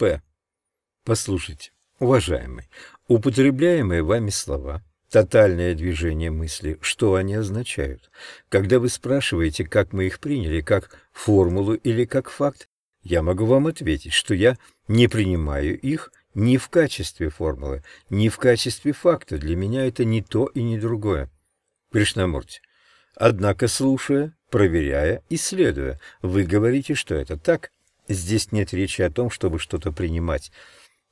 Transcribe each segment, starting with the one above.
П. Послушайте, уважаемый, употребляемые вами слова тотальное движение мысли, что они означают? Когда вы спрашиваете, как мы их приняли, как формулу или как факт, я могу вам ответить, что я не принимаю их ни в качестве формулы, ни в качестве факта. Для меня это не то и не другое. Кришнамурти. Однако, слушая, проверяя, исследуя, вы говорите, что это так. Здесь нет речи о том, чтобы что-то принимать.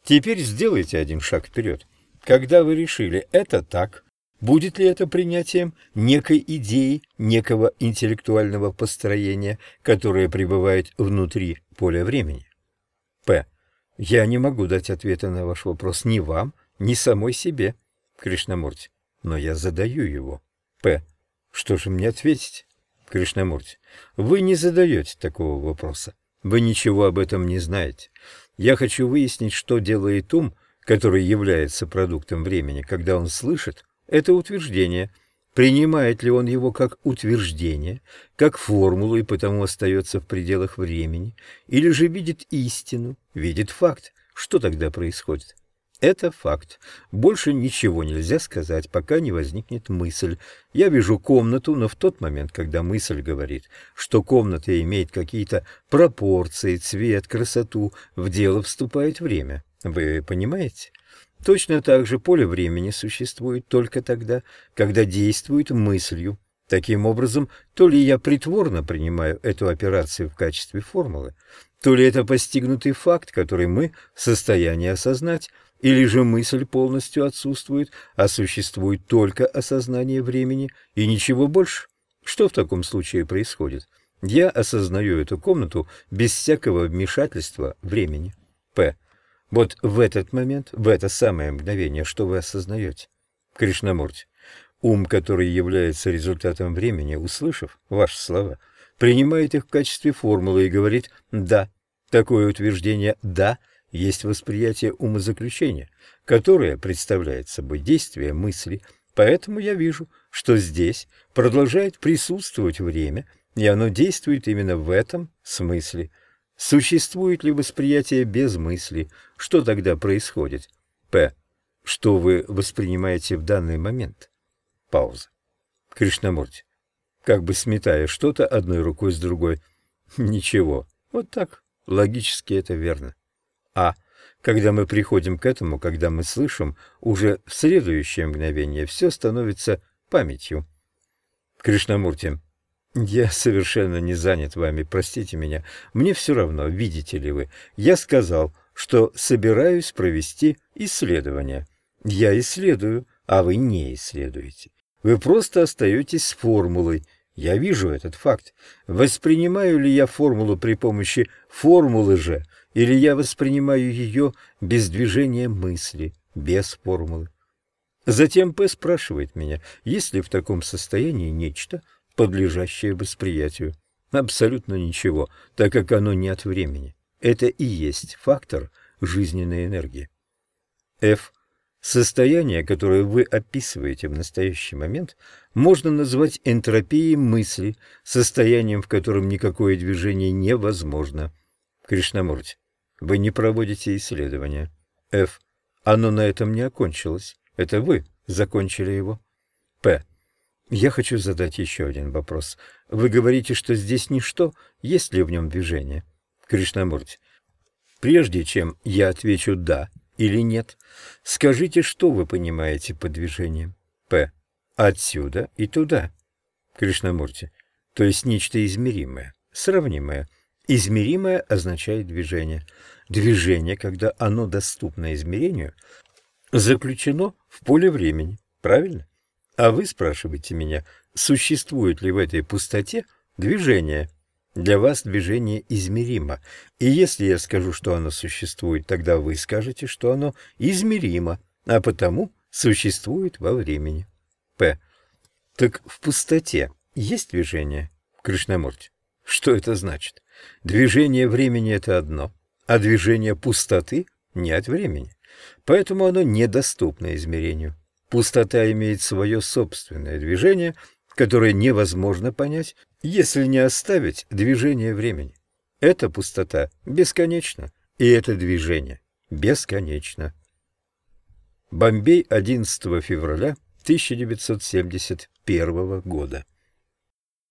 Теперь сделайте один шаг вперед. Когда вы решили «это так», будет ли это принятием некой идеи, некого интеллектуального построения, которое пребывает внутри поля времени? П. Я не могу дать ответа на ваш вопрос ни вам, ни самой себе, Кришнамурти, но я задаю его. П. Что же мне ответить? Кришнамурти, вы не задаете такого вопроса. Вы ничего об этом не знаете. Я хочу выяснить, что делает ум, который является продуктом времени, когда он слышит это утверждение, принимает ли он его как утверждение, как формулу и потому остается в пределах времени, или же видит истину, видит факт, что тогда происходит. Это факт. Больше ничего нельзя сказать, пока не возникнет мысль. Я вижу комнату, но в тот момент, когда мысль говорит, что комната имеет какие-то пропорции, цвет, красоту, в дело вступает время. Вы понимаете? Точно так же поле времени существует только тогда, когда действует мыслью. Таким образом, то ли я притворно принимаю эту операцию в качестве формулы, то ли это постигнутый факт, который мы в состоянии осознать, или же мысль полностью отсутствует, а существует только осознание времени и ничего больше? Что в таком случае происходит? Я осознаю эту комнату без всякого вмешательства времени. П. Вот в этот момент, в это самое мгновение, что вы осознаете? Кришнамурти. Ум, который является результатом времени, услышав ваши слова, принимает их в качестве формулы и говорит «да». Такое утверждение «да» есть восприятие умозаключения, которое представляет собой действие мысли, поэтому я вижу, что здесь продолжает присутствовать время, и оно действует именно в этом смысле. Существует ли восприятие без мысли? Что тогда происходит? П. Что вы воспринимаете в данный момент? Пауза. Кришнамурти. Как бы сметая что-то одной рукой с другой. Ничего. Вот так. Логически это верно. А когда мы приходим к этому, когда мы слышим, уже в следующее мгновение все становится памятью. Кришнамурти, я совершенно не занят вами, простите меня. Мне все равно, видите ли вы. Я сказал, что собираюсь провести исследование. Я исследую, а вы не исследуете. Вы просто остаетесь с формулой. Я вижу этот факт. Воспринимаю ли я формулу при помощи формулы же – или я воспринимаю ее без движения мысли, без формулы. Затем П спрашивает меня, есть ли в таком состоянии нечто, подлежащее восприятию. Абсолютно ничего, так как оно не от времени. Это и есть фактор жизненной энергии. F. Состояние, которое вы описываете в настоящий момент, можно назвать энтропией мысли, состоянием, в котором никакое движение невозможно. Кришнамурти, вы не проводите исследования. Ф. Оно на этом не окончилось. Это вы закончили его. П. Я хочу задать еще один вопрос. Вы говорите, что здесь ничто, есть ли в нем движение? Кришнамурти. Прежде чем я отвечу «да» или «нет», скажите, что вы понимаете под движением? П. Отсюда и туда. Кришнамурти. То есть нечто измеримое, сравнимое. Измеримое означает движение. Движение, когда оно доступно измерению, заключено в поле времени. Правильно? А вы спрашиваете меня, существует ли в этой пустоте движение? Для вас движение измеримо. И если я скажу, что оно существует, тогда вы скажете, что оно измеримо, а потому существует во времени. П. Так в пустоте есть движение? Кришнамурти. Что это значит? Движение времени — это одно, а движение пустоты — не от времени. Поэтому оно недоступно измерению. Пустота имеет свое собственное движение, которое невозможно понять, если не оставить движение времени. Эта пустота бесконечна, и это движение бесконечно. Бомбей, 11 февраля 1971 года.